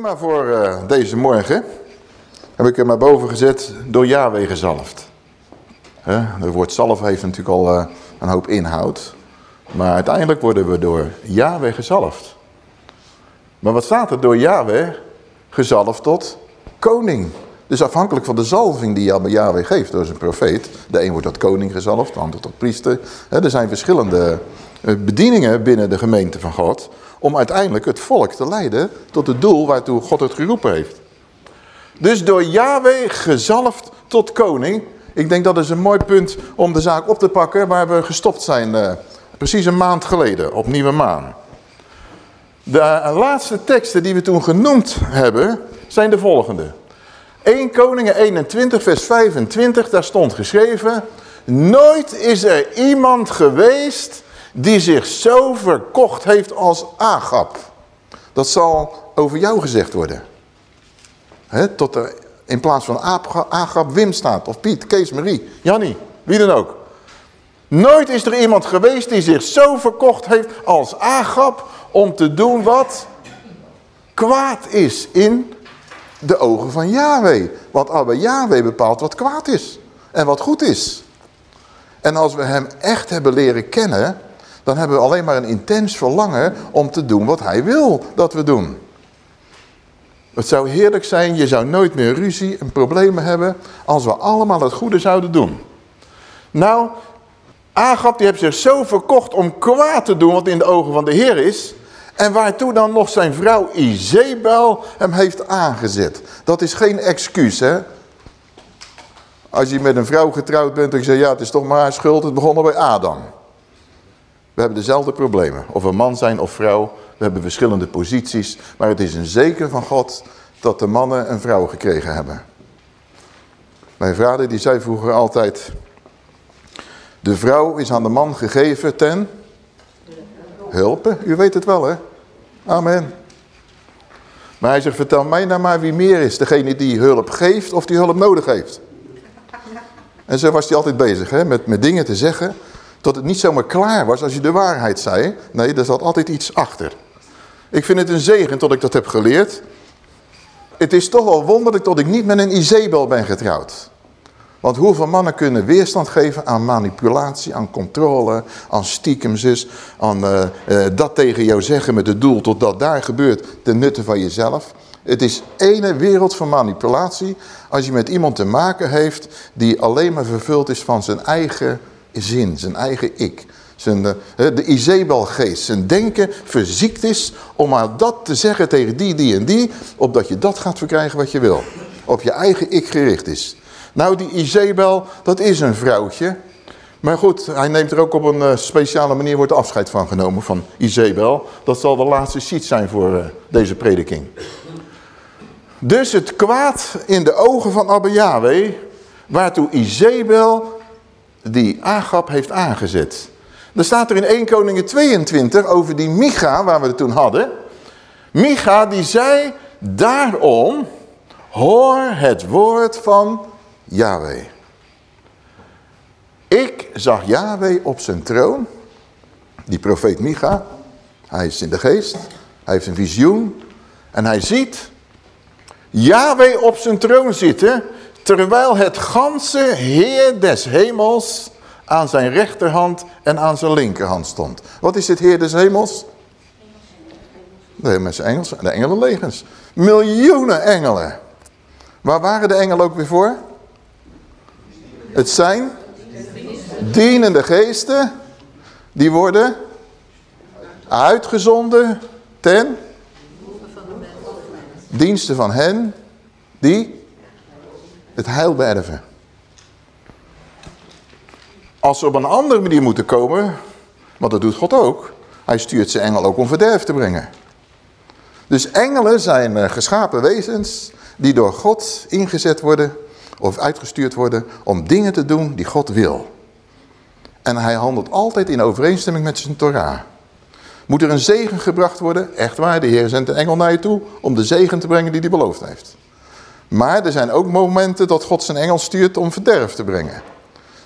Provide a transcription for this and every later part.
Thema voor uh, deze morgen heb ik er maar boven gezet, door Yahweh gezalfd. Het woord zalf heeft natuurlijk al uh, een hoop inhoud. Maar uiteindelijk worden we door Yahweh gezalfd. Maar wat staat er door Yahweh? Gezalfd tot koning. Dus afhankelijk van de zalving die Yahweh geeft door zijn profeet. De een wordt tot koning gezalfd, de ander tot priester. er zijn verschillende eh, bedieningen binnen de gemeente van God om uiteindelijk het volk te leiden tot het doel waartoe God het geroepen heeft. Dus door Yahweh gezalfd tot koning. Ik denk dat is een mooi punt om de zaak op te pakken waar we gestopt zijn uh, precies een maand geleden op Nieuwe Maan. De laatste teksten die we toen genoemd hebben zijn de volgende. 1 Koningen 21 vers 25, daar stond geschreven... Nooit is er iemand geweest die zich zo verkocht heeft als Agap. Dat zal over jou gezegd worden. Tot er in plaats van Agap Wim staat, of Piet, Kees, Marie, Jannie, wie dan ook. Nooit is er iemand geweest die zich zo verkocht heeft als Agap om te doen wat kwaad is in de ogen van Yahweh. Want Abba Yahweh bepaalt wat kwaad is en wat goed is. En als we hem echt hebben leren kennen, dan hebben we alleen maar een intens verlangen om te doen wat hij wil dat we doen. Het zou heerlijk zijn, je zou nooit meer ruzie en problemen hebben als we allemaal het goede zouden doen. Nou, Agap die heeft zich zo verkocht om kwaad te doen wat in de ogen van de Heer is. En waartoe dan nog zijn vrouw Izebel hem heeft aangezet. Dat is geen excuus hè. Als je met een vrouw getrouwd bent en je zegt ja het is toch maar haar schuld. Het begon al bij Adam. We hebben dezelfde problemen. Of we man zijn of vrouw. We hebben verschillende posities. Maar het is een zeker van God dat de mannen een vrouw gekregen hebben. Mijn vader die zei vroeger altijd... De vrouw is aan de man gegeven ten hulpen. U weet het wel hè. Amen. Maar hij zegt, vertel mij nou maar wie meer is. Degene die hulp geeft of die hulp nodig heeft. En zo was hij altijd bezig hè, met, met dingen te zeggen tot het niet zomaar klaar was als je de waarheid zei. Nee, er zat altijd iets achter. Ik vind het een zegen tot ik dat heb geleerd. Het is toch wel wonderlijk dat ik niet met een Izebel ben getrouwd. Want hoeveel mannen kunnen weerstand geven aan manipulatie, aan controle, aan stiekemzus, aan uh, uh, dat tegen jou zeggen met het doel tot dat daar gebeurt ten nutte van jezelf. Het is ene wereld van manipulatie als je met iemand te maken heeft die alleen maar vervuld is van zijn eigen zin, zijn eigen ik. Zijn, de, de Izebelgeest, zijn denken verziekt is om maar dat te zeggen tegen die, die en die, opdat je dat gaat verkrijgen wat je wil. Op je eigen ik gericht is. Nou, die Izebel, dat is een vrouwtje. Maar goed, hij neemt er ook op een uh, speciale manier wordt afscheid van genomen, van Izebel. Dat zal de laatste sheet zijn voor uh, deze prediking. Dus het kwaad in de ogen van Abba Yahweh, waartoe Izebel die Agap heeft aangezet. Dan staat er in 1 Koningen 22 over die Micha, waar we het toen hadden. Micha die zei, daarom hoor het woord van Yahweh. Ik zag Yahweh op zijn troon, die profeet Micha. Hij is in de geest, hij heeft een visioen en hij ziet Yahweh op zijn troon zitten Terwijl het ganse Heer des hemels aan zijn rechterhand en aan zijn linkerhand stond. Wat is het Heer des hemels? De engels, de engelenlegens. Miljoenen engelen. Waar waren de engelen ook weer voor? Het zijn dienende geesten. Die worden uitgezonden ten diensten van hen die het heil beërven. Als ze op een andere manier moeten komen, want dat doet God ook. Hij stuurt zijn engel ook om verderf te brengen. Dus engelen zijn eh, geschapen wezens die door God ingezet worden of uitgestuurd worden om dingen te doen die God wil. En hij handelt altijd in overeenstemming met zijn Torah. Moet er een zegen gebracht worden? Echt waar, de Heer zendt een engel naar je toe om de zegen te brengen die hij beloofd heeft. Maar er zijn ook momenten dat God zijn engel stuurt om verderf te brengen.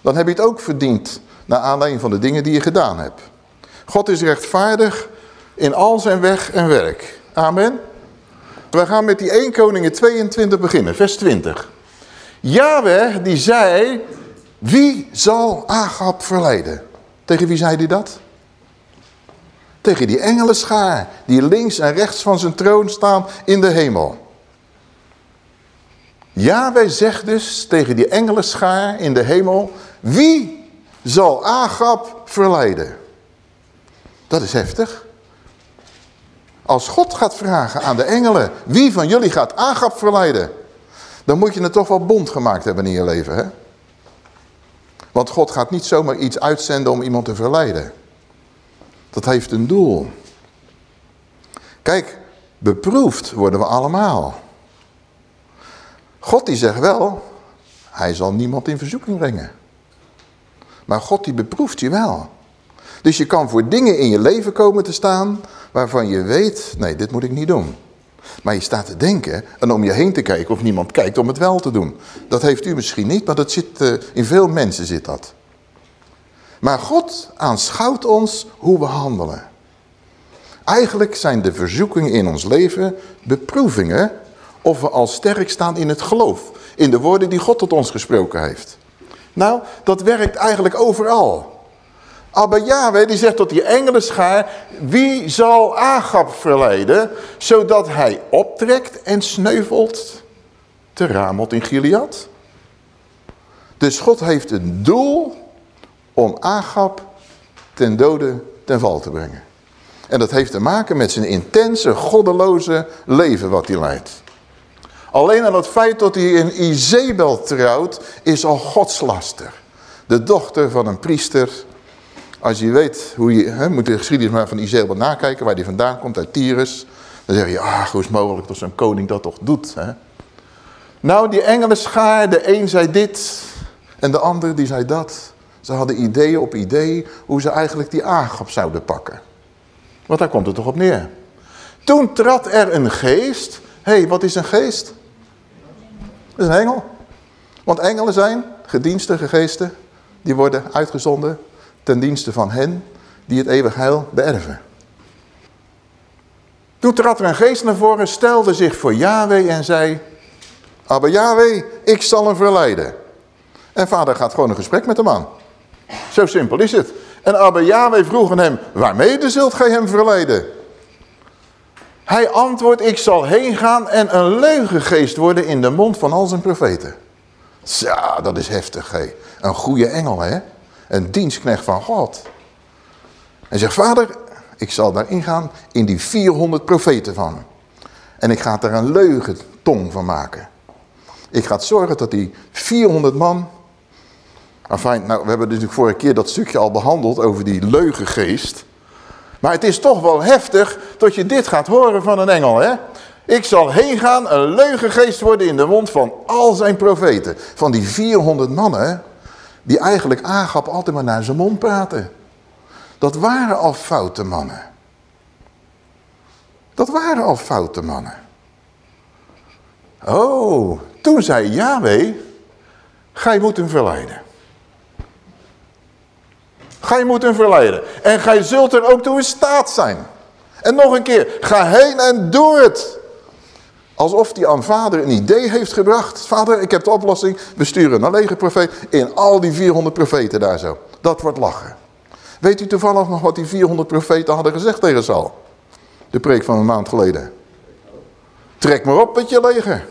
Dan heb je het ook verdiend naar aanleiding van de dingen die je gedaan hebt. God is rechtvaardig in al zijn weg en werk. Amen. We gaan met die 1 Koningen 22 beginnen, vers 20. Yahweh die zei, wie zal Agab verleiden? Tegen wie zei hij dat? Tegen die engelenschaar die links en rechts van zijn troon staan in de hemel. Yahweh zegt dus tegen die engelenschaar in de hemel, wie zal Agab verleiden? Dat is heftig. Als God gaat vragen aan de engelen, wie van jullie gaat Agap verleiden? Dan moet je het toch wel bond gemaakt hebben in je leven, hè? Want God gaat niet zomaar iets uitzenden om iemand te verleiden. Dat heeft een doel. Kijk, beproefd worden we allemaal. God die zegt wel, hij zal niemand in verzoeking brengen. Maar God die beproeft je wel. Dus je kan voor dingen in je leven komen te staan waarvan je weet, nee, dit moet ik niet doen. Maar je staat te denken en om je heen te kijken of niemand kijkt om het wel te doen. Dat heeft u misschien niet, maar dat zit, uh, in veel mensen zit dat. Maar God aanschouwt ons hoe we handelen. Eigenlijk zijn de verzoekingen in ons leven beproevingen of we al sterk staan in het geloof. In de woorden die God tot ons gesproken heeft. Nou, dat werkt eigenlijk overal. Abba Yahweh die zegt tot die engelenschaar, wie zal Agab verleiden, zodat hij optrekt en sneuvelt te Ramot in Gilead? Dus God heeft een doel om Agab ten dode ten val te brengen. En dat heeft te maken met zijn intense, goddeloze leven wat hij leidt. Alleen al het feit dat hij een Izebel trouwt, is al godslaster. De dochter van een priester als je weet hoe je, hè, moet de geschiedenis maar van Izebel nakijken, waar die vandaan komt, uit Tyrus. Dan zeg je, ah, hoe is het mogelijk dat zo'n koning dat toch doet? Hè? Nou, die engelen schaar, de een zei dit en de ander die zei dat. Ze hadden ideeën op idee hoe ze eigenlijk die aangap zouden pakken. Want daar komt het toch op neer. Toen trad er een geest. Hé, hey, wat is een geest? Dat is een engel. Want engelen zijn gedienstige geesten. Die worden uitgezonden ten dienste van hen die het eeuwig heil beërven. Toen trad er een geest naar voren, stelde zich voor Yahweh en zei... Abba Yahweh, ik zal hem verleiden. En vader gaat gewoon een gesprek met de man. Zo simpel is het. En Abba Yahweh vroeg hem, waarmee zult gij hem verleiden? Hij antwoordt, ik zal heen gaan en een leugengeest worden in de mond van al zijn profeten. Ja, dat is heftig, hé. Een goede engel, hè? Een dienstknecht van God. En zegt, vader, ik zal daar ingaan in die 400 profeten van. En ik ga er een leugentong van maken. Ik ga zorgen dat die 400 man... Enfin, nou, we hebben natuurlijk vorige keer dat stukje al behandeld over die leugengeest. Maar het is toch wel heftig dat je dit gaat horen van een engel, hè? Ik zal heen gaan, een leugengeest worden in de mond van al zijn profeten. Van die 400 mannen, die eigenlijk aangap altijd maar naar zijn mond praten. Dat waren al foute mannen. Dat waren al foute mannen. Oh, toen zei Yahweh, gij moet hem verleiden. Gij moet hem verleiden. En gij zult er ook toe in staat zijn. En nog een keer, ga heen en doe het. Alsof hij aan vader een idee heeft gebracht. Vader, ik heb de oplossing. We sturen een lege profeet in al die 400 profeten daar zo. Dat wordt lachen. Weet u toevallig nog wat die 400 profeten hadden gezegd tegen Saul? De preek van een maand geleden. Trek maar op met je leger.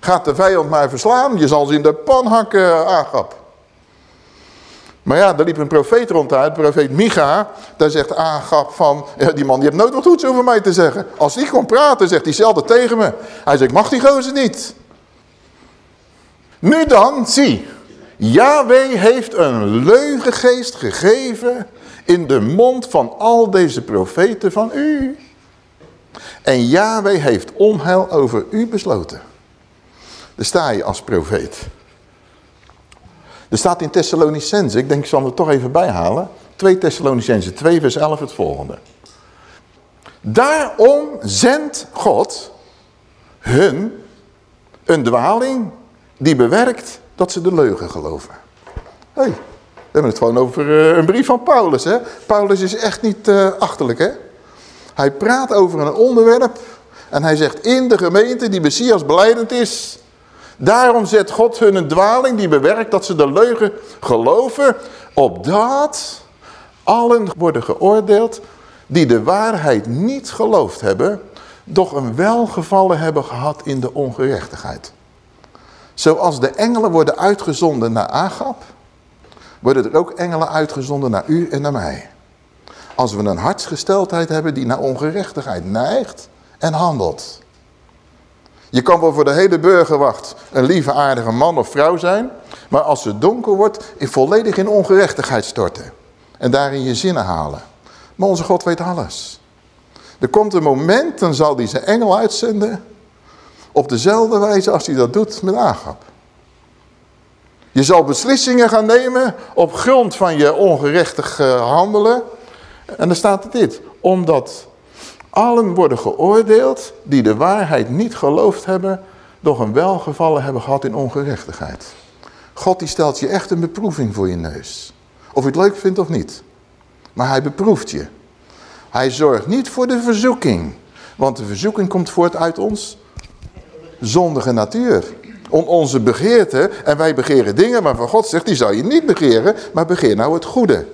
Gaat de vijand maar verslaan. Je zal ze in de pan hakken, Agap. Maar ja, daar liep een profeet ronduit, profeet Micha. Daar zegt Agap van, ja, die man die heeft nooit wat goeds over mij te zeggen. Als ik kon praten, zegt hij zelden tegen me. Hij zegt, mag die gozer niet. Nu dan, zie. Yahweh heeft een leugengeest gegeven in de mond van al deze profeten van u. En Yahweh heeft onheil over u besloten. Daar sta je als profeet. Er staat in Thessalonicense, ik denk ik zal het toch even bijhalen. 2 Thessalonicense 2 vers 11 het volgende. Daarom zendt God hun een dwaling die bewerkt dat ze de leugen geloven. Hé, hey, we hebben het gewoon over uh, een brief van Paulus. Hè? Paulus is echt niet uh, achterlijk. Hè? Hij praat over een onderwerp En hij zegt, in de gemeente die Messias beleidend is. Daarom zet God hun een dwaling die bewerkt dat ze de leugen geloven. Opdat allen worden geoordeeld die de waarheid niet geloofd hebben. Doch een welgevallen hebben gehad in de ongerechtigheid. Zoals de engelen worden uitgezonden naar Agap. Worden er ook engelen uitgezonden naar u en naar mij. Als we een hartsgesteldheid hebben die naar ongerechtigheid neigt en handelt. Je kan wel voor de hele burgerwacht een lieve aardige man of vrouw zijn. Maar als het donker wordt, in volledig in ongerechtigheid storten. En daarin je zinnen halen. Maar onze God weet alles. Er komt een moment, dan zal hij zijn engel uitzenden. Op dezelfde wijze als hij dat doet met Agap. Je zal beslissingen gaan nemen op grond van je ongerechtig eh, handelen. En dan staat er dit. Omdat allen worden geoordeeld die de waarheid niet geloofd hebben, doch een welgevallen hebben gehad in ongerechtigheid. God die stelt je echt een beproeving voor je neus. Of je het leuk vindt of niet. Maar hij beproeft je. Hij zorgt niet voor de verzoeking. Want de verzoeking komt voort uit ons zondige natuur. Om onze begeerte. En wij begeren dingen maar van God zegt die zou je niet begeren. Maar begeer nou het goede.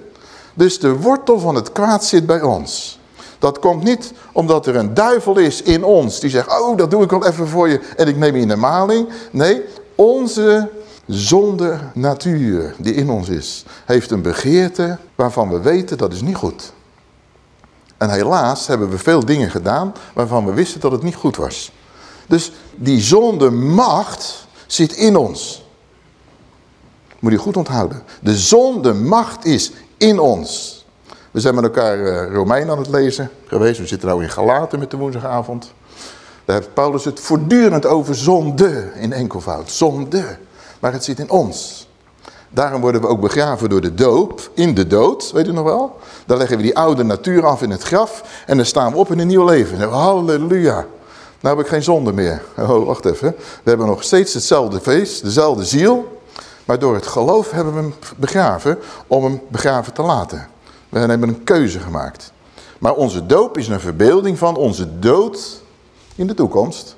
Dus de wortel van het kwaad zit bij ons. Dat komt niet omdat er een duivel is in ons die zegt, oh dat doe ik wel even voor je en ik neem je in de maling. Nee, onze zonde natuur die in ons is, heeft een begeerte waarvan we weten dat is niet goed. En helaas hebben we veel dingen gedaan waarvan we wisten dat het niet goed was. Dus die zonde macht zit in ons. Moet je goed onthouden. De zonde macht is in ons. We zijn met elkaar uh, Romein aan het lezen geweest. We zitten nou in Galaten met de woensdagavond. Daar heeft Paulus het voortdurend over zonde in enkelvoud. Zonde. Maar het zit in ons. Daarom worden we ook begraven door de doop, in de dood, weet u nog wel? Dan leggen we die oude natuur af in het graf en dan staan we op in een nieuw leven. Halleluja. Nou heb ik geen zonde meer. Oh, wacht even. We hebben nog steeds hetzelfde feest, dezelfde ziel. Maar door het geloof hebben we hem begraven om hem begraven te laten. We hebben een keuze gemaakt. Maar onze doop is een verbeelding van onze dood in de toekomst.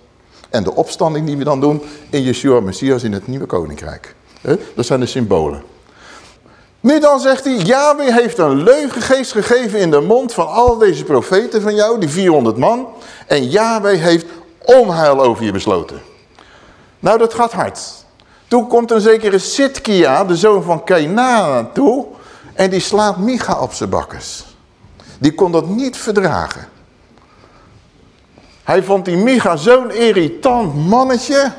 En de opstanding die we dan doen in Yeshua Messias in het nieuwe koninkrijk. Dat zijn de symbolen. Nu dan zegt hij, Yahweh heeft een leugengeest gegeven in de mond van al deze profeten van jou, die 400 man. En Yahweh heeft onheil over je besloten. Nou, dat gaat hard. Toen komt een zekere Sitkia, de zoon van Keina, toe. En die slaat Micha op zijn bakkes. Die kon dat niet verdragen. Hij vond die Micha zo'n irritant mannetje.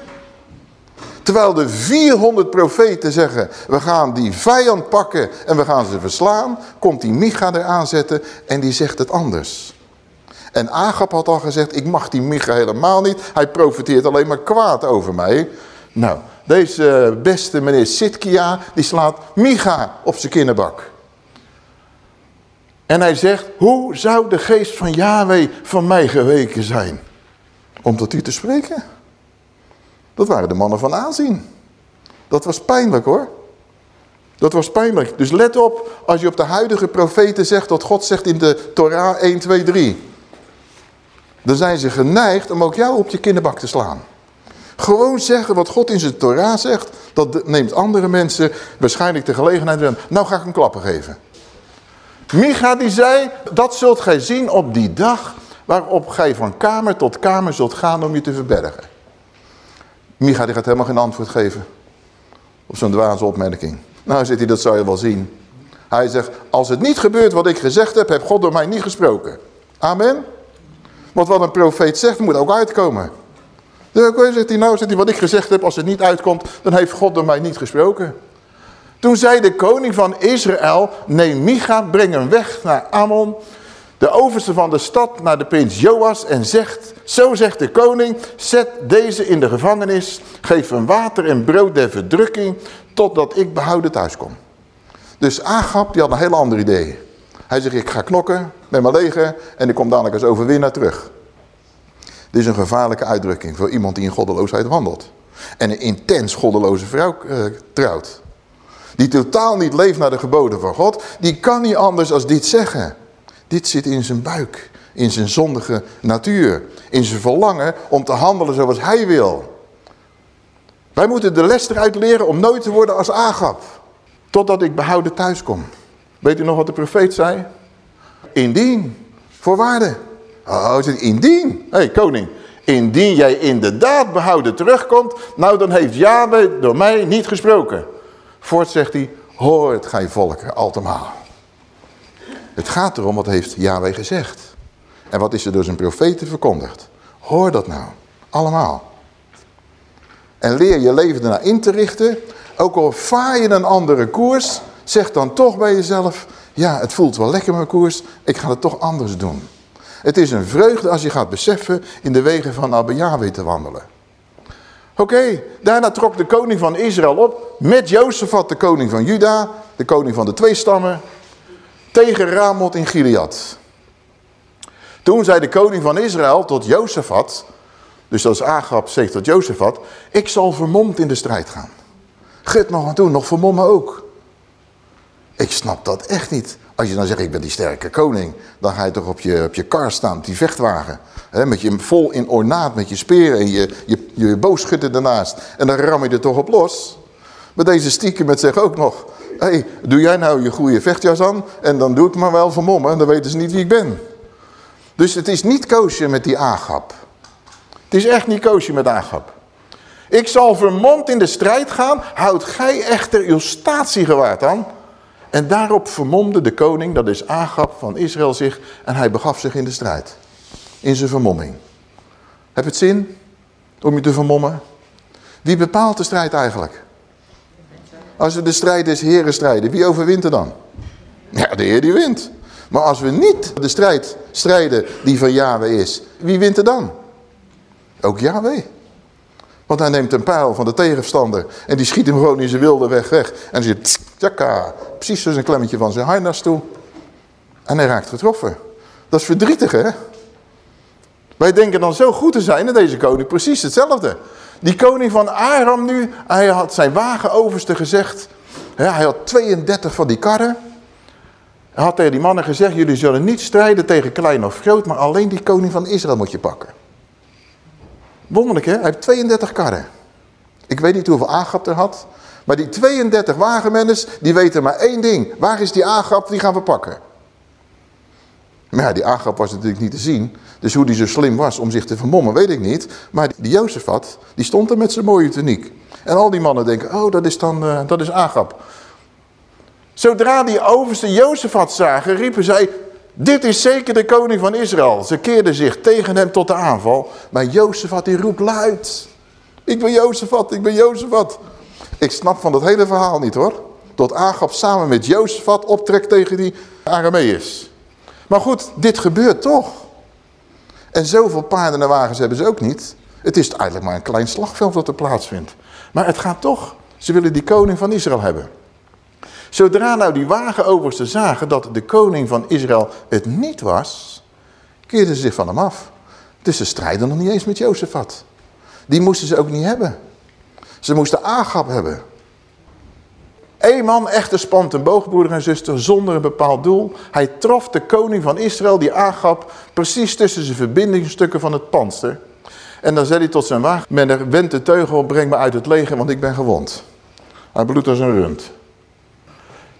Terwijl de 400 profeten zeggen, we gaan die vijand pakken en we gaan ze verslaan. Komt die Micha er aanzetten en die zegt het anders. En Agap had al gezegd, ik mag die Micha helemaal niet. Hij profiteert alleen maar kwaad over mij. Nou, deze beste meneer Sitkia, die slaat Micha op zijn kinderbak. En hij zegt, hoe zou de geest van Yahweh van mij geweken zijn? Om tot u te spreken. Dat waren de mannen van aanzien. Dat was pijnlijk hoor. Dat was pijnlijk. Dus let op, als je op de huidige profeten zegt wat God zegt in de Torah 1, 2, 3. Dan zijn ze geneigd om ook jou op je kinderbak te slaan. Gewoon zeggen wat God in zijn Torah zegt, dat neemt andere mensen waarschijnlijk de gelegenheid. Nou ga ik een klappen geven. Micha die zei, dat zult gij zien op die dag waarop gij van kamer tot kamer zult gaan om je te verbergen. Micha die gaat helemaal geen antwoord geven op zo'n dwaze opmerking. Nou zit hij, dat zou je wel zien. Hij zegt, als het niet gebeurt wat ik gezegd heb, heb God door mij niet gesproken. Amen. Want wat een profeet zegt, moet ook uitkomen. Zegt nou zegt hij, wat ik gezegd heb, als het niet uitkomt, dan heeft God door mij niet gesproken. Toen zei de koning van Israël, neem Micha, breng hem weg naar Ammon, de overste van de stad, naar de prins Joas en zegt, zo zegt de koning, zet deze in de gevangenis, geef hem water en brood der verdrukking, totdat ik behouden thuis kom. Dus Agap, die had een heel ander idee. Hij zegt, ik ga knokken met mijn leger en ik kom dadelijk als overwinnaar terug. Dit is een gevaarlijke uitdrukking voor iemand die in goddeloosheid wandelt. En een intens goddeloze vrouw uh, trouwt. Die totaal niet leeft naar de geboden van God. Die kan niet anders als dit zeggen. Dit zit in zijn buik. In zijn zondige natuur. In zijn verlangen om te handelen zoals hij wil. Wij moeten de les eruit leren om nooit te worden als Agap. Totdat ik behouden thuis kom. Weet u nog wat de profeet zei? Indien. Voorwaarde. Oh, indien. Hé, hey, koning. Indien jij inderdaad behouden terugkomt, nou dan heeft Yahweh door mij niet gesproken. Voort zegt hij, hoort gij volken, altemaal. Het gaat erom wat heeft Yahweh gezegd. En wat is er door zijn profeten verkondigd. Hoor dat nou, allemaal. En leer je leven ernaar in te richten. Ook al vaar je een andere koers, zeg dan toch bij jezelf... ja, het voelt wel lekker mijn koers, ik ga het toch anders doen. Het is een vreugde als je gaat beseffen in de wegen van Abba Yahweh te wandelen. Oké, daarna trok de koning van Israël op met Jozefat, de koning van Juda, de koning van de twee stammen, tegen Ramoth in Gilead. Toen zei de koning van Israël tot Jozefat, dus dat is Agab zegt tot Jozefat, ik zal vermomd in de strijd gaan. Gut nog aan toe, nog vermommen ook. Ik snap dat echt niet. Als je dan zegt, ik ben die sterke koning, dan ga je toch op je, op je kar staan, die vechtwagen. Met je vol in ornaat, met je speren en je, je, je boogschutter ernaast. En dan ram je er toch op los. Maar deze stiekem met zich ook nog, hey, doe jij nou je goede vechtjas aan en dan doe ik maar wel vermommen en dan weten ze niet wie ik ben. Dus het is niet koosje met die Agap. Het is echt niet koosje met Agap. Ik zal vermomd in de strijd gaan, houd gij echter uw statiegewaard aan en daarop vermomde de koning, dat is Agab van Israël zich, en hij begaf zich in de strijd. In zijn vermomming. Heb het zin om je te vermommen? Wie bepaalt de strijd eigenlijk? Als we de strijd des heren strijden, wie overwint er dan? Ja, de heer die wint. Maar als we niet de strijd strijden die van Yahweh is, wie wint er dan? Ook Yahweh. Want hij neemt een pijl van de tegenstander en die schiet hem gewoon in zijn wilde weg weg. En hij zit, tjaka, precies zo'n klemmetje van zijn harnas toe. En hij raakt getroffen. Dat is verdrietig, hè? Wij denken dan zo goed te zijn en deze koning precies hetzelfde. Die koning van Aram nu, hij had zijn wagenoverste gezegd. hij had 32 van die karren. Hij had tegen die mannen gezegd, jullie zullen niet strijden tegen klein of groot, maar alleen die koning van Israël moet je pakken. Wonderlijk hè, hij heeft 32 karren. Ik weet niet hoeveel Agap er had. Maar die 32 wagenmenners, die weten maar één ding. Waar is die Agap, die gaan we pakken. Maar ja, die Agap was natuurlijk niet te zien. Dus hoe die zo slim was om zich te vermommen, weet ik niet. Maar die Jozefat, die stond er met zijn mooie tuniek. En al die mannen denken, oh, dat is dan, uh, dat is Agap. Zodra die overste Jozefat zagen, riepen zij, dit is zeker de koning van Israël. Ze keerden zich tegen hem tot de aanval. Maar Jozefat die roept luid. Ik ben Jozefat, ik ben Jozefat. Ik snap van dat hele verhaal niet hoor. Tot Agab samen met Jozefat optrekt tegen die Arameërs. Maar goed, dit gebeurt toch. En zoveel paarden en wagens hebben ze ook niet. Het is eigenlijk maar een klein slagveld dat er plaatsvindt. Maar het gaat toch. Ze willen die koning van Israël hebben. Zodra nou die wagenoversten zagen dat de koning van Israël het niet was, keerden ze zich van hem af. Dus ze strijden nog niet eens met Jozefat. Die moesten ze ook niet hebben. Ze moesten Agab hebben. Eén man echter spant een boogbroeder en zuster zonder een bepaald doel. Hij trof de koning van Israël, die Agab, precies tussen zijn verbindingsstukken van het panster. En dan zei hij tot zijn wagenmenner, wend de teugel, breng me uit het leger, want ik ben gewond. Hij bloedt als een rund.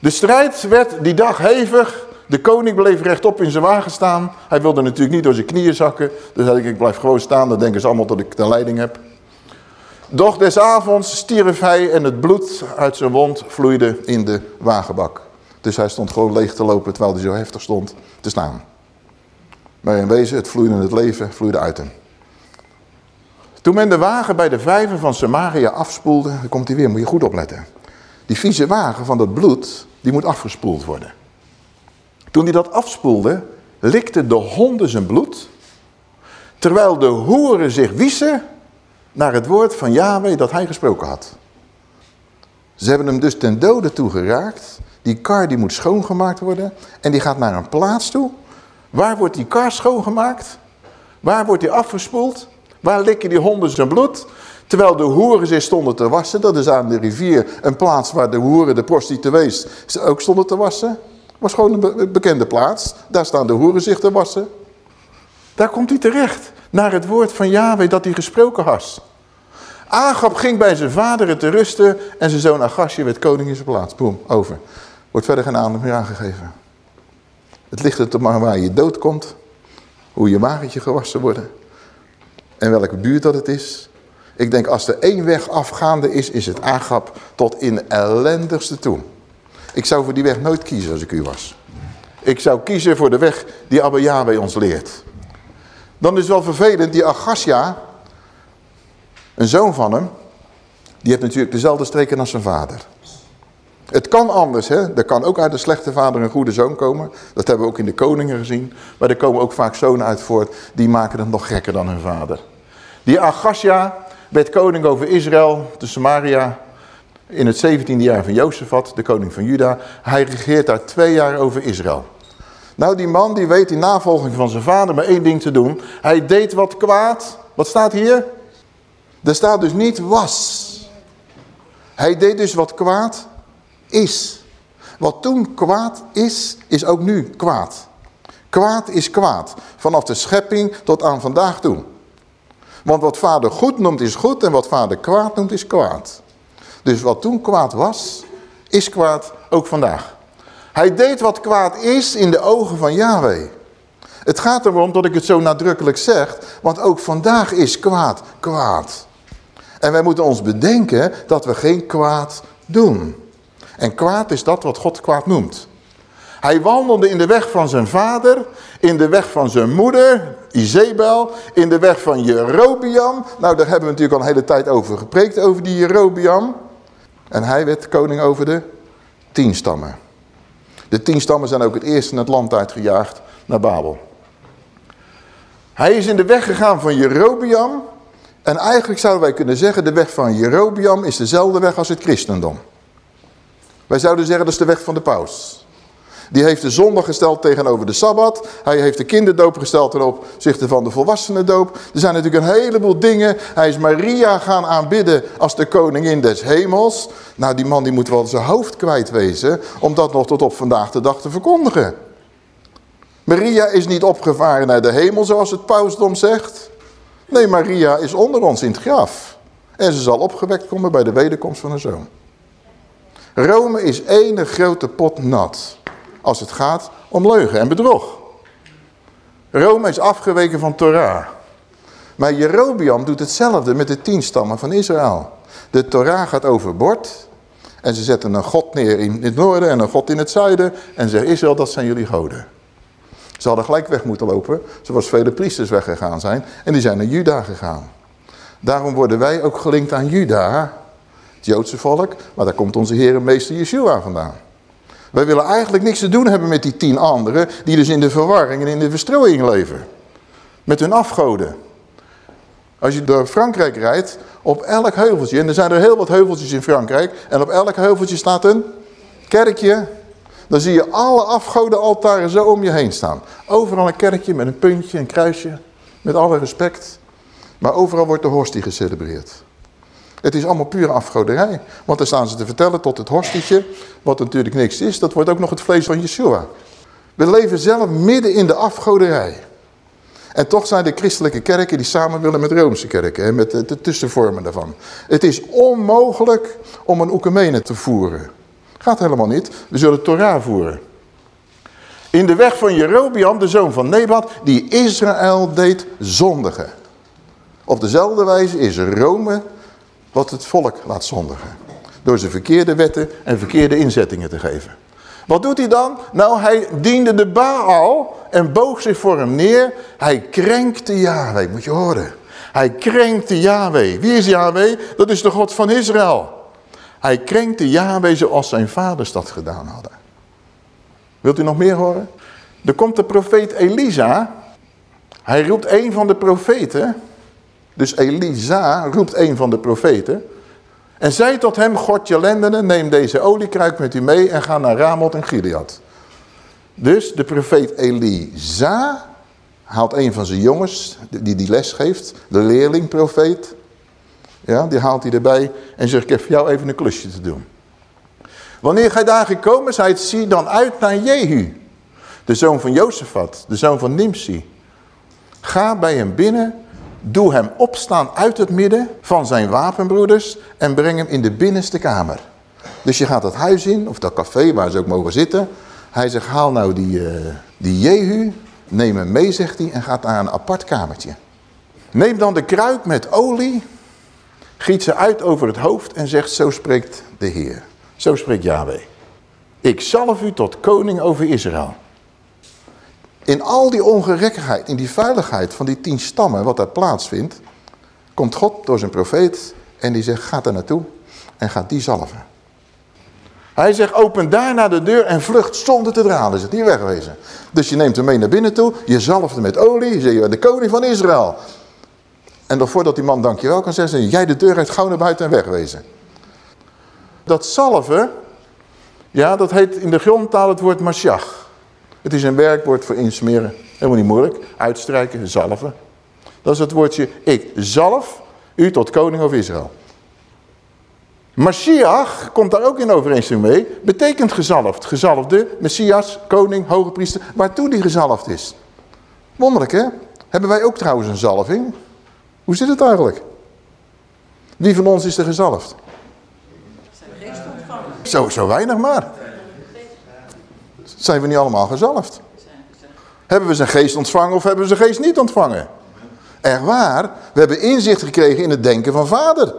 De strijd werd die dag hevig. De koning bleef rechtop in zijn wagen staan. Hij wilde natuurlijk niet door zijn knieën zakken. Dus zei ik, ik blijf gewoon staan. Dan denken ze allemaal dat ik de leiding heb. Doch des avonds stierf hij en het bloed uit zijn wond vloeide in de wagenbak. Dus hij stond gewoon leeg te lopen terwijl hij zo heftig stond te staan. Maar in wezen, het vloeide in het leven, vloeide uit hem. Toen men de wagen bij de vijver van Samaria afspoelde, dan komt hij weer, moet je goed opletten. Die vieze wagen van dat bloed, die moet afgespoeld worden. Toen hij dat afspoelde, likten de honden zijn bloed, terwijl de hoeren zich wiezen naar het woord van Yahweh dat hij gesproken had. Ze hebben hem dus ten dode toegeraakt. Die kar die moet schoongemaakt worden en die gaat naar een plaats toe. Waar wordt die kar schoongemaakt? Waar wordt die afgespoeld? Waar likken die honden zijn bloed? Terwijl de hoeren zich stonden te wassen. Dat is aan de rivier een plaats waar de hoeren, de prostituees, ook stonden te wassen. was gewoon een bekende plaats. Daar staan de hoeren zich te wassen. Daar komt hij terecht. Naar het woord van Yahweh dat hij gesproken had. Agab ging bij zijn vader te rusten en zijn zoon Agasje werd koning in zijn plaats. Boom, over. Wordt verder geen aandacht meer aangegeven. Het ligt er toch maar waar je dood komt. Hoe je wagentje gewassen worden. En welke buurt dat het is. Ik denk als er één weg afgaande is, is het Agap tot in ellendigste toe. Ik zou voor die weg nooit kiezen als ik u was. Ik zou kiezen voor de weg die Abba Yahweh ons leert. Dan is wel vervelend, die Agasja, een zoon van hem, die heeft natuurlijk dezelfde streken als zijn vader. Het kan anders, hè? er kan ook uit een slechte vader een goede zoon komen. Dat hebben we ook in de koningen gezien. Maar er komen ook vaak zonen uit voort, die maken het nog gekker dan hun vader. Die Agasja werd koning over Israël, de Samaria, in het 17e jaar van Jozefat, de koning van Juda. Hij regeert daar twee jaar over Israël. Nou, die man die weet in navolging van zijn vader maar één ding te doen. Hij deed wat kwaad. Wat staat hier? Er staat dus niet was. Hij deed dus wat kwaad is. Wat toen kwaad is, is ook nu kwaad. Kwaad is kwaad. Vanaf de schepping tot aan vandaag toe. Want wat vader goed noemt is goed en wat vader kwaad noemt is kwaad. Dus wat toen kwaad was, is kwaad ook vandaag. Hij deed wat kwaad is in de ogen van Yahweh. Het gaat erom dat ik het zo nadrukkelijk zeg, want ook vandaag is kwaad kwaad. En wij moeten ons bedenken dat we geen kwaad doen. En kwaad is dat wat God kwaad noemt. Hij wandelde in de weg van zijn vader, in de weg van zijn moeder, Izebel, in de weg van Jerobiam. Nou, daar hebben we natuurlijk al een hele tijd over gepreekt, over die Jerobiam. En hij werd koning over de tien stammen. De tien stammen zijn ook het eerst in het land uitgejaagd naar Babel. Hij is in de weg gegaan van Jerobiam. En eigenlijk zouden wij kunnen zeggen, de weg van Jerobiam is dezelfde weg als het christendom. Wij zouden zeggen, dat is de weg van de paus. Die heeft de zondag gesteld tegenover de Sabbat. Hij heeft de kinderdoop gesteld ten opzichte van de volwassenendoop. Er zijn natuurlijk een heleboel dingen. Hij is Maria gaan aanbidden als de koningin des hemels. Nou, die man die moet wel zijn hoofd kwijt wezen om dat nog tot op vandaag de dag te verkondigen. Maria is niet opgevaren naar de hemel zoals het pausdom zegt. Nee, Maria is onder ons in het graf. En ze zal opgewekt komen bij de wederkomst van haar zoon. Rome is één grote pot nat als het gaat om leugen en bedrog. Rome is afgeweken van Torah. Maar Jerobiam doet hetzelfde met de tien stammen van Israël. De Torah gaat overboord en ze zetten een god neer in het noorden en een god in het zuiden en zeggen Israël dat zijn jullie goden. Ze hadden gelijk weg moeten lopen, zoals vele priesters weggegaan zijn en die zijn naar Juda gegaan. Daarom worden wij ook gelinkt aan Juda, het Joodse volk, maar daar komt onze Heer en Meester Yeshua vandaan. Wij willen eigenlijk niks te doen hebben met die tien anderen... die dus in de verwarring en in de verstrooiing leven. Met hun afgoden. Als je door Frankrijk rijdt, op elk heuveltje... en er zijn er heel wat heuveltjes in Frankrijk... en op elk heuveltje staat een kerkje... dan zie je alle afgodenaltaren zo om je heen staan. Overal een kerkje met een puntje, een kruisje... met alle respect. Maar overal wordt de hostie gecelebreerd. Het is allemaal pure afgoderij. Want dan staan ze te vertellen tot het horstietje, wat natuurlijk niks is, dat wordt ook nog het vlees van Yeshua. We leven zelf midden in de afgoderij. En toch zijn de christelijke kerken die samen willen met Romeinse kerken, hè, met de, tussenvormen daarvan. Het is onmogelijk om een oekumene te voeren. Gaat helemaal niet. We zullen Torah voeren. In de weg van Jerobiam, de zoon van Nebat, die Israël deed zondigen. Op dezelfde wijze is Rome wat het volk laat zondigen. Door ze verkeerde wetten en verkeerde inzettingen te geven. Wat doet hij dan? Nou, hij diende de Baal en boog zich voor hem neer. Hij krenkte Yahweh, moet je horen. Hij krenkte Yahweh. Wie is Yahweh? Dat is de God van Israël. Hij krenkte Yahweh zoals zijn vaders dat gedaan hadden. Wilt u nog meer horen? Er komt de profeet Elisa. Hij roept een van de profeten dus Elisa roept een van de profeten. En zei tot hem, God je lendenen, neem deze oliekruik met u mee en ga naar Ramoth en Gilead. Dus de profeet Elisa haalt een van zijn jongens, die die les geeft, de leerlingprofeet. Ja, die haalt hij erbij en zegt, ik heb jou even een klusje te doen. Wanneer gij daar gekomen zijt, zie dan uit naar Jehu, de zoon van Jozefat, de zoon van Nimsi. Ga bij hem binnen, doe hem opstaan uit het midden van zijn wapenbroeders en breng hem in de binnenste kamer. Dus je gaat dat huis in, of dat café waar ze ook mogen zitten. Hij zegt, haal nou die, uh, die Jehu, neem hem mee, zegt hij, en gaat naar een apart kamertje. Neem dan de kruik met olie, giet ze uit over het hoofd en zegt, zo spreekt de Heer. Zo spreekt Yahweh. Ik zalf u tot koning over Israël. In al die ongerekkigheid, in die veiligheid van die tien stammen, wat daar plaatsvindt, komt God door zijn profeet en die zegt, ga daar naartoe en gaat die zalven. Hij zegt, open daarna de deur en vlucht zonder te dralen. Zegt hij wegwezen. Dus je neemt hem mee naar binnen toe, je zalft hem met olie, je zegt, de koning van Israël. En nog voordat die man dankjewel kan zeggen, jij de deur uit gauw naar buiten en wegwezen. Dat zalven, ja, dat heet in de grondtaal het woord masjach. Het is een werkwoord voor insmeren. Helemaal niet moeilijk. Uitstrijken, zalven. Dat is het woordje, ik zalf u tot koning over Israël. Mashiach komt daar ook in overeenstemming mee. Betekent gezalfd. Gezalfde, Messias, koning, hoge priester. Waartoe die gezalfd is. Wonderlijk hè? Hebben wij ook trouwens een zalving? Hoe zit het eigenlijk? Wie van ons is er gezalfd? Zo, zo weinig maar. Zijn we niet allemaal gezalfd? Hebben we zijn geest ontvangen of hebben we zijn geest niet ontvangen? Echt waar, we hebben inzicht gekregen in het denken van vader.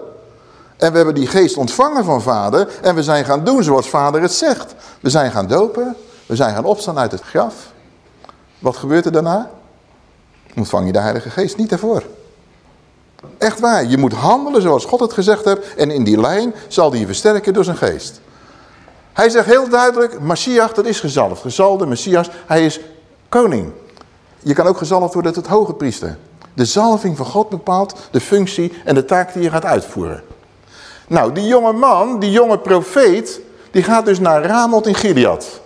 En we hebben die geest ontvangen van vader en we zijn gaan doen zoals vader het zegt. We zijn gaan dopen, we zijn gaan opstaan uit het graf. Wat gebeurt er daarna? Ontvang je de heilige geest niet ervoor. Echt waar, je moet handelen zoals God het gezegd heeft en in die lijn zal hij je versterken door zijn geest. Hij zegt heel duidelijk, Messias, dat is gezalfd. Gezalde Messias, hij is koning. Je kan ook gezalfd worden tot hoge priester. De zalving van God bepaalt de functie en de taak die je gaat uitvoeren. Nou, die jonge man, die jonge profeet, die gaat dus naar Ramot in Gilead.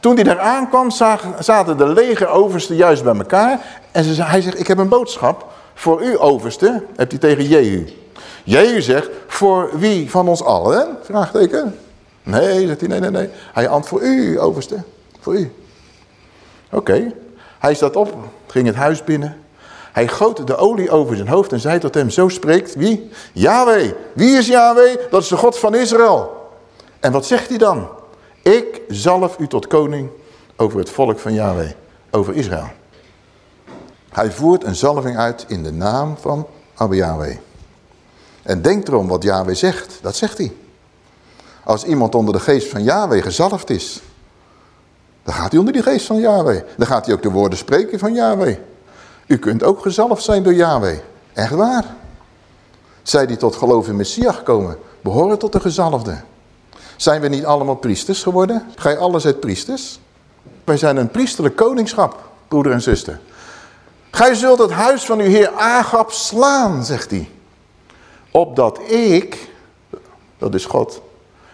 Toen hij daar aankwam, zaten de legeroversten juist bij elkaar. En ze, hij zegt, ik heb een boodschap voor u overste, hebt hij tegen Jehu. Jehu zegt, voor wie van ons allen? Vraagteken. Nee, zegt hij, nee, nee, nee. Hij antwoordt voor u, overste. Voor u. Oké. Hij staat op, ging het huis binnen. Hij goot de olie over zijn hoofd en zei tot hem, zo spreekt wie? Yahweh. Wie is Yahweh? Dat is de God van Israël. En wat zegt hij dan? Ik zalf u tot koning over het volk van Yahweh, over Israël. Hij voert een zalving uit in de naam van Abba Yahweh. En denk erom wat Yahweh zegt, dat zegt hij. Als iemand onder de geest van Yahweh gezalfd is, dan gaat hij onder die geest van Yahweh. Dan gaat hij ook de woorden spreken van Yahweh. U kunt ook gezalfd zijn door Yahweh. Echt waar. Zij die tot geloof in Messias gekomen, behoren tot de gezalfde. Zijn we niet allemaal priesters geworden? Ga je alles uit priesters? Wij zijn een priesterlijk koningschap, broeder en zuster. Gij zult het huis van uw heer Agap slaan, zegt hij. Opdat ik, dat is God,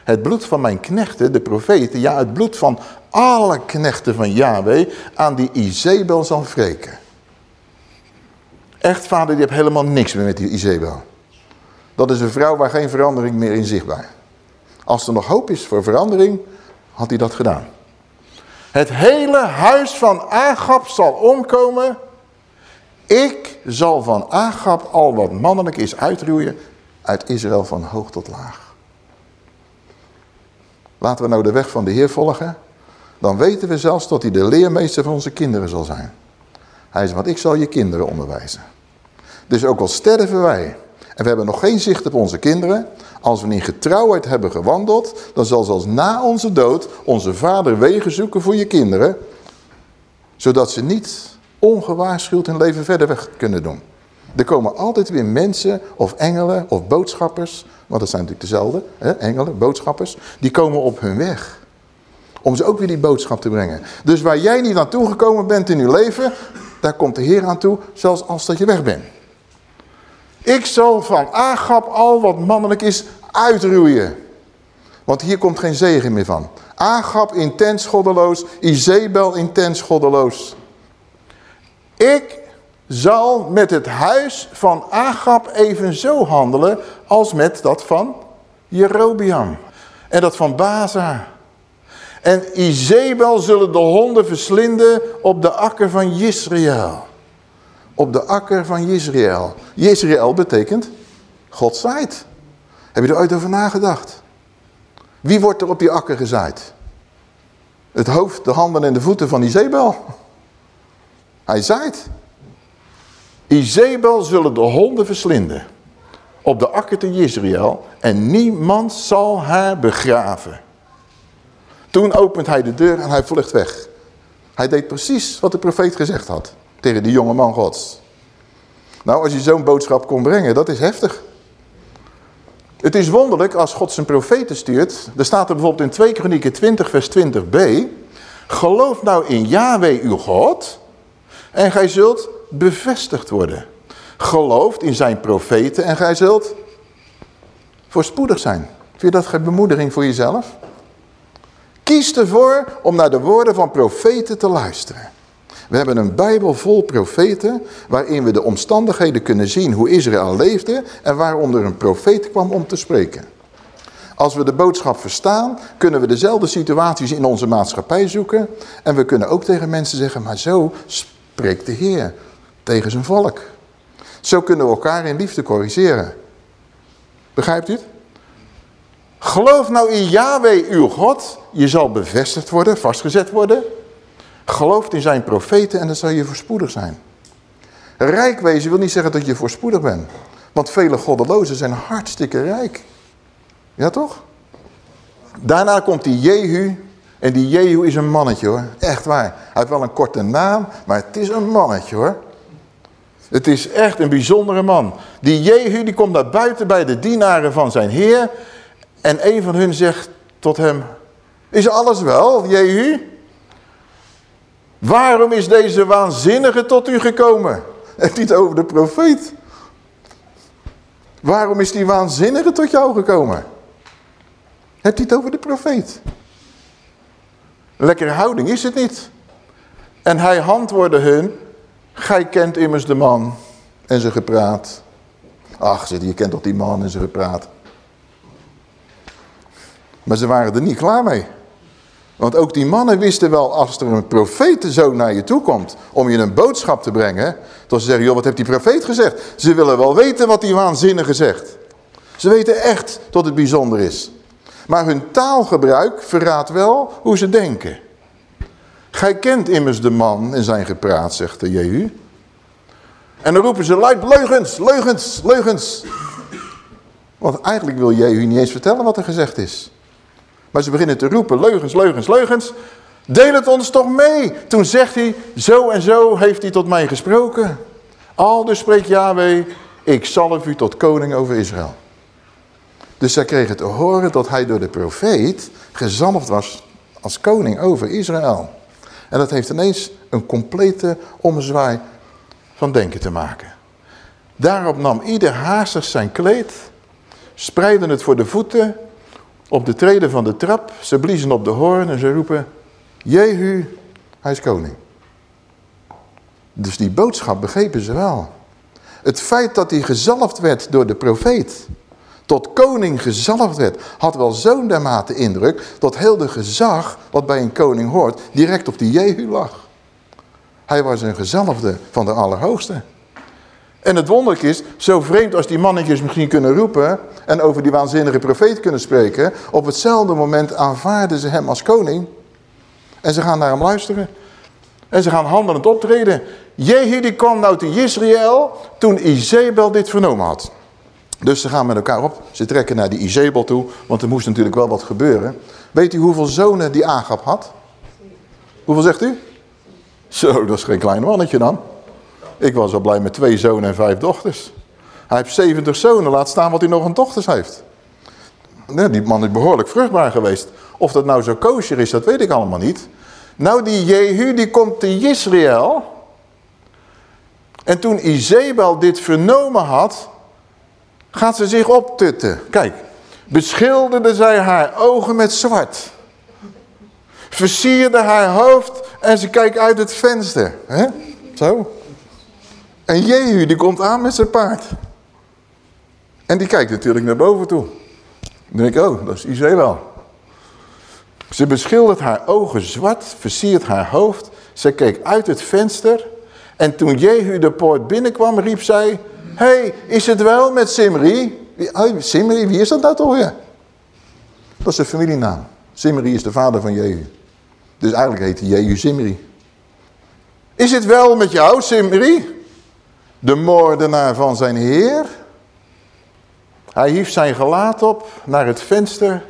het bloed van mijn knechten, de profeten, ja het bloed van alle knechten van Yahweh, aan die Izebel zal wreken. Echt vader, die heeft helemaal niks meer met die Izebel. Dat is een vrouw waar geen verandering meer in zichtbaar. Als er nog hoop is voor verandering, had hij dat gedaan. Het hele huis van Agap zal omkomen. Ik zal van Agap al wat mannelijk is uitroeien uit Israël van hoog tot laag. Laten we nou de weg van de Heer volgen. Dan weten we zelfs dat hij de leermeester van onze kinderen zal zijn. Hij zegt, want ik zal je kinderen onderwijzen. Dus ook al sterven wij en we hebben nog geen zicht op onze kinderen. Als we in getrouwheid hebben gewandeld, dan zal zelfs na onze dood onze vader wegen zoeken voor je kinderen. Zodat ze niet ongewaarschuwd hun leven verder weg kunnen doen. Er komen altijd weer mensen of engelen of boodschappers, want dat zijn natuurlijk dezelfde, hè? engelen, boodschappers, die komen op hun weg. Om ze ook weer die boodschap te brengen. Dus waar jij niet naartoe gekomen bent in je leven, daar komt de Heer aan toe, zelfs als dat je weg bent. Ik zal van Agap al wat mannelijk is uitroeien. Want hier komt geen zegen meer van. Agap intens goddeloos, Izebel intens goddeloos. Ik zal met het huis van Agap evenzo handelen als met dat van Jerobiam. En dat van Baza. En Izebel zullen de honden verslinden op de akker van Israël. op de akker van Jezreel. Jezreel betekent God zaait. Heb je er ooit over nagedacht? Wie wordt er op die akker gezaaid? Het hoofd, de handen en de voeten van Izebel. Hij zaait. Izebel zullen de honden verslinden op de akker te Jezreel en niemand zal haar begraven. Toen opent hij de deur en hij vlucht weg. Hij deed precies wat de profeet gezegd had tegen die jonge man gods. Nou, als je zo'n boodschap kon brengen, dat is heftig. Het is wonderlijk als God zijn profeten stuurt. Er staat er bijvoorbeeld in 2 Kronieken 20 vers 20b. Geloof nou in Yahweh uw God en gij zult bevestigd worden. Gelooft in zijn profeten en gij zult voorspoedig zijn. Vind je dat geen bemoediging voor jezelf? Kies ervoor om naar de woorden van profeten te luisteren. We hebben een Bijbel vol profeten waarin we de omstandigheden kunnen zien hoe Israël leefde en waarom er een profeet kwam om te spreken. Als we de boodschap verstaan, kunnen we dezelfde situaties in onze maatschappij zoeken. En we kunnen ook tegen mensen zeggen, maar zo spreekt de Heer tegen zijn volk. Zo kunnen we elkaar in liefde corrigeren. Begrijpt u het? Geloof nou in Yahweh uw God. Je zal bevestigd worden, vastgezet worden. Geloof in zijn profeten en dan zal je voorspoedig zijn. Rijk wezen wil niet zeggen dat je voorspoedig bent. Want vele goddelozen zijn hartstikke rijk. Ja toch? Daarna komt die Jehu. En die Jehu is een mannetje hoor. Echt waar. Hij heeft wel een korte naam, maar het is een mannetje hoor. Het is echt een bijzondere man. Die Jehu die komt naar buiten bij de dienaren van zijn heer. En een van hun zegt tot hem. Is alles wel, Jehu? Waarom is deze waanzinnige tot u gekomen? Het niet over de profeet. Waarom is die waanzinnige tot jou gekomen? Het niet over de profeet. Lekkere houding is het niet. En hij antwoordde hun, gij kent immers de man en zijn gepraat. Ach, je kent toch die man en zijn gepraat. Maar ze waren er niet klaar mee. Want ook die mannen wisten wel, als er een profetenzoon naar je toe komt om je een boodschap te brengen, dat ze zeggen, joh, wat heeft die profeet gezegd? Ze willen wel weten wat die waanzinnige zegt. Ze weten echt dat het bijzonder is. Maar hun taalgebruik verraadt wel hoe ze denken. Gij kent immers de man en zijn gepraat, zegt de Jehu. En dan roepen ze luid, leugens, leugens, leugens. Want eigenlijk wil Jehu niet eens vertellen wat er gezegd is. Maar ze beginnen te roepen, leugens, leugens, leugens. Deel het ons toch mee. Toen zegt hij, zo en zo heeft hij tot mij gesproken. Al dus spreekt Yahweh, ik zalf u tot koning over Israël. Dus zij kregen te horen dat hij door de profeet gezalfd was als koning over Israël. En dat heeft ineens een complete omzwaai van denken te maken. Daarop nam ieder haastig zijn kleed, spreidde het voor de voeten op de treden van de trap. Ze bliezen op de hoorn en ze roepen, Jehu, hij is koning. Dus die boodschap begrepen ze wel. Het feit dat hij gezalfd werd door de profeet, tot koning gezalfd werd, had wel zo'n dermate indruk, dat heel de gezag, wat bij een koning hoort, direct op die Jehu lag. Hij was een gezalfde van de Allerhoogste. En het wonderlijk is, zo vreemd als die mannetjes misschien kunnen roepen en over die waanzinnige profeet kunnen spreken, op hetzelfde moment aanvaarden ze hem als koning en ze gaan naar hem luisteren. En ze gaan handelend optreden. Jehu die kwam nou te Israël toen Izebel dit vernomen had. Dus ze gaan met elkaar op. Ze trekken naar die Izebel toe, want er moest natuurlijk wel wat gebeuren. Weet u hoeveel zonen die Agap had? Hoeveel zegt u? Zo, dat is geen klein mannetje dan. Ik was al blij met twee zonen en vijf dochters. Hij heeft 70 zonen, laat staan wat hij nog een dochters heeft. Die man is behoorlijk vruchtbaar geweest. Of dat nou zo kosher is, dat weet ik allemaal niet. Nou, die Jehu, die komt te Israël. En toen Izebel dit vernomen had, gaat ze zich optutten. Kijk, beschilderde zij haar ogen met zwart. Versierde haar hoofd en ze kijkt uit het venster. Hè? Zo. En Jehu die komt aan met zijn paard. En die kijkt natuurlijk naar boven toe. Dan denk ik, oh, dat is Izebel. Ze beschildert haar ogen zwart, versiert haar hoofd. Ze keek uit het venster En toen Jehu de poort binnenkwam, riep zij... hey, is het wel met Simri? Simri, wie is dat nou toch weer? Dat is de familienaam. Simri is de vader van Jehu. Dus eigenlijk heet hij Jehu Simri. Is het wel met jou, Simri? De moordenaar van zijn heer? Hij hief zijn gelaat op naar het venster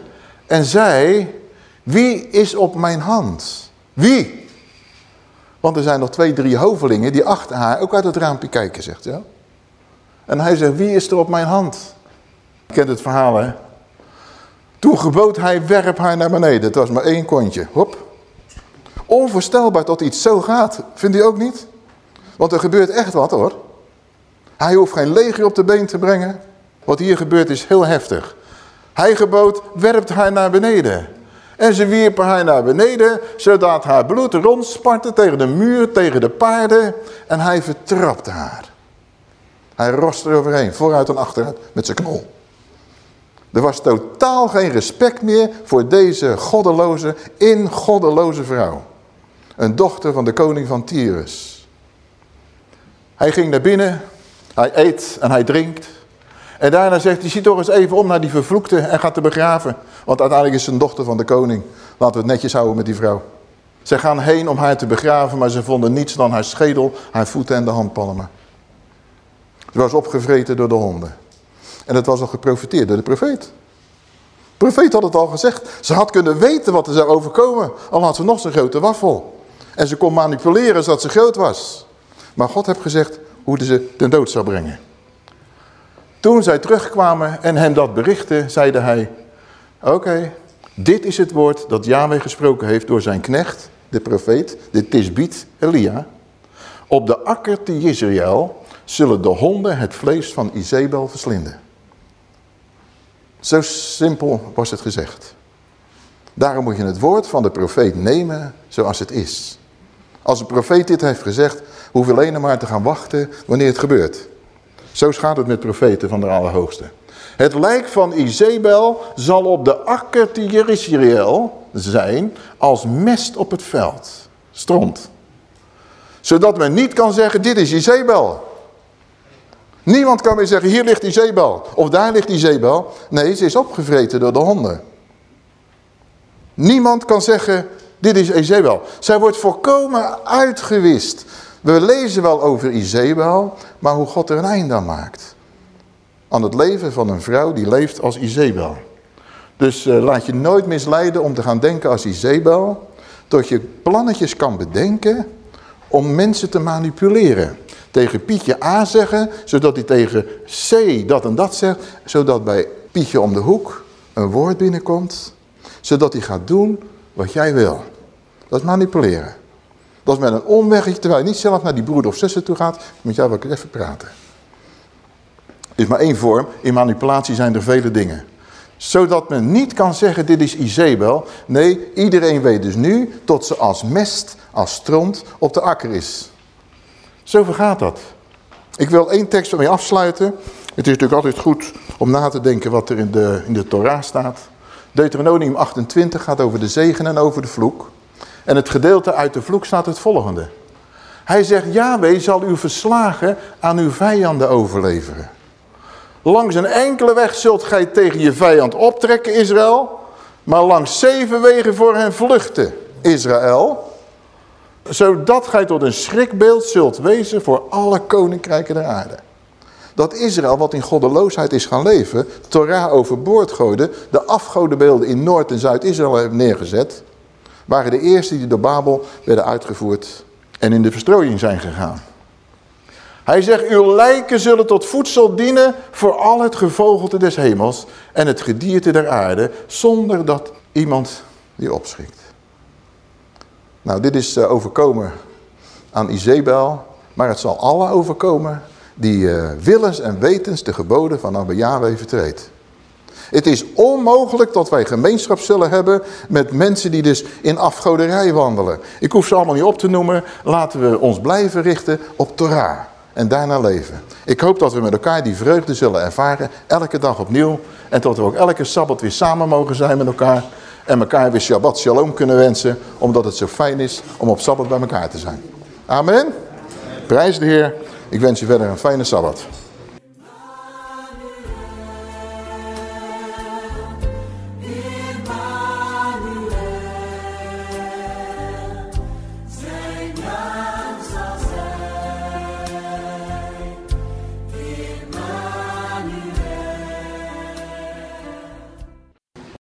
en zei... Wie is op mijn hand? Wie? Want er zijn nog twee, drie hovelingen die achter haar ook uit het raampje kijken, zegt hij. En hij zegt, wie is er op mijn hand? Je kent het verhaal, hè? Toen gebood hij, werp haar naar beneden. Het was maar één kontje. Hop. Onvoorstelbaar dat iets zo gaat. Vindt u ook niet? Want er gebeurt echt wat, hoor. Hij hoeft geen leger op de been te brengen. Wat hier gebeurt is heel heftig. Hij gebood, werpt haar naar beneden. En ze wierpen haar naar beneden, zodat haar bloed rondspartte tegen de muur, tegen de paarden. En hij vertrapte haar. Hij roste eroverheen, vooruit en achteruit, met zijn knol. Er was totaal geen respect meer voor deze goddeloze, ingoddeloze vrouw. Een dochter van de koning van Tyrus. Hij ging naar binnen, hij eet en hij drinkt. En daarna zegt hij, zie toch eens even om naar die vervloekte en gaat te begraven. Want uiteindelijk is ze een dochter van de koning. Laten we het netjes houden met die vrouw. Ze gaan heen om haar te begraven, maar ze vonden niets dan haar schedel, haar voeten en de handpalmen. Was opgevreten door de honden. En dat was al geprofiteerd door de profeet. De profeet had het al gezegd. Ze had kunnen weten wat er zou overkomen. Al had ze nog zo'n grote waffel. En ze kon manipuleren zodat ze groot was. Maar God heeft gezegd hoe ze ten dood zou brengen. Toen zij terugkwamen en hem dat berichtten, zeide hij... Oké, dit is het woord dat Yahweh gesproken heeft door zijn knecht, de profeet, de Tisbiet Elia. Op de akker te Israël zullen de honden het vlees van Izebel verslinden. Zo simpel was het gezegd. Daarom moet je het woord van de profeet nemen zoals het is. Als de profeet dit heeft gezegd, hoef je alleen maar te gaan wachten wanneer het gebeurt. Zo gaat het met profeten van de Allerhoogste. Het lijk van Izebel zal op de akker te Jerusalem zijn als mest op het veld. Stront. Zodat men niet kan zeggen, dit is Izebel. Niemand kan meer zeggen, hier ligt Izebel. Of daar ligt Izebel. Nee, ze is opgevreten door de honden. Niemand kan zeggen, dit is Izebel. Zij wordt volkomen uitgewist. We lezen wel over Izebel, maar hoe God er een einde aan maakt. Aan het leven van een vrouw die leeft als Izebel. Dus uh, laat je nooit misleiden om te gaan denken als Izebel. Tot je plannetjes kan bedenken om mensen te manipuleren. Tegen Pietje A zeggen, zodat hij tegen C dat en dat zegt. Zodat bij Pietje om de hoek een woord binnenkomt. Zodat hij gaat doen wat jij wil. Dat is manipuleren. Dat is met een omwegje, terwijl je niet zelf naar die broeder of zussen toe gaat, moet jij wel even praten. is maar één vorm, in manipulatie zijn er vele dingen. Zodat men niet kan zeggen, dit is Izebel. Nee, iedereen weet dus nu tot ze als mest, als stront op de akker is. Zo vergaat dat. Ik wil één tekst ermee afsluiten. Het is natuurlijk altijd goed om na te denken wat er in de, in de Torah staat. Deuteronomium 28 gaat over de zegen en over de vloek. En het gedeelte uit de vloek staat het volgende. Hij zegt, Yahweh zal uw verslagen aan uw vijanden overleveren. Langs een enkele weg zult gij tegen je vijand optrekken, Israël. Maar langs zeven wegen voor hen vluchten, Israël. Zodat gij tot een schrikbeeld zult wezen voor alle koninkrijken der aarde. Dat Israël, wat in goddeloosheid is gaan leven, Torah overboord gooide, de afgodenbeelden in Noord- en Zuid-Israël heeft neergezet waren de eerste die door Babel werden uitgevoerd en in de verstrooiing zijn gegaan. Hij zegt, uw lijken zullen tot voedsel dienen voor al het gevogelte des hemels en het gedierte der aarde, zonder dat iemand die opschrikt. Nou, dit is eh, overkomen aan Izebel, maar het zal alle overkomen die uh, willens en wetens de geboden van Abba Yahweh vertreedt. Het is onmogelijk dat wij gemeenschap zullen hebben met mensen die dus in afgoderij wandelen. Ik hoef ze allemaal niet op te noemen. Laten we ons blijven richten op Torah en daarna leven. Ik hoop dat we met elkaar die vreugde zullen ervaren, elke dag opnieuw. En dat we ook elke Sabbat weer samen mogen zijn met elkaar. En elkaar weer Shabbat Shalom kunnen wensen, omdat het zo fijn is om op Sabbat bij elkaar te zijn. Amen. Prijs de Heer. Ik wens je verder een fijne Sabbat.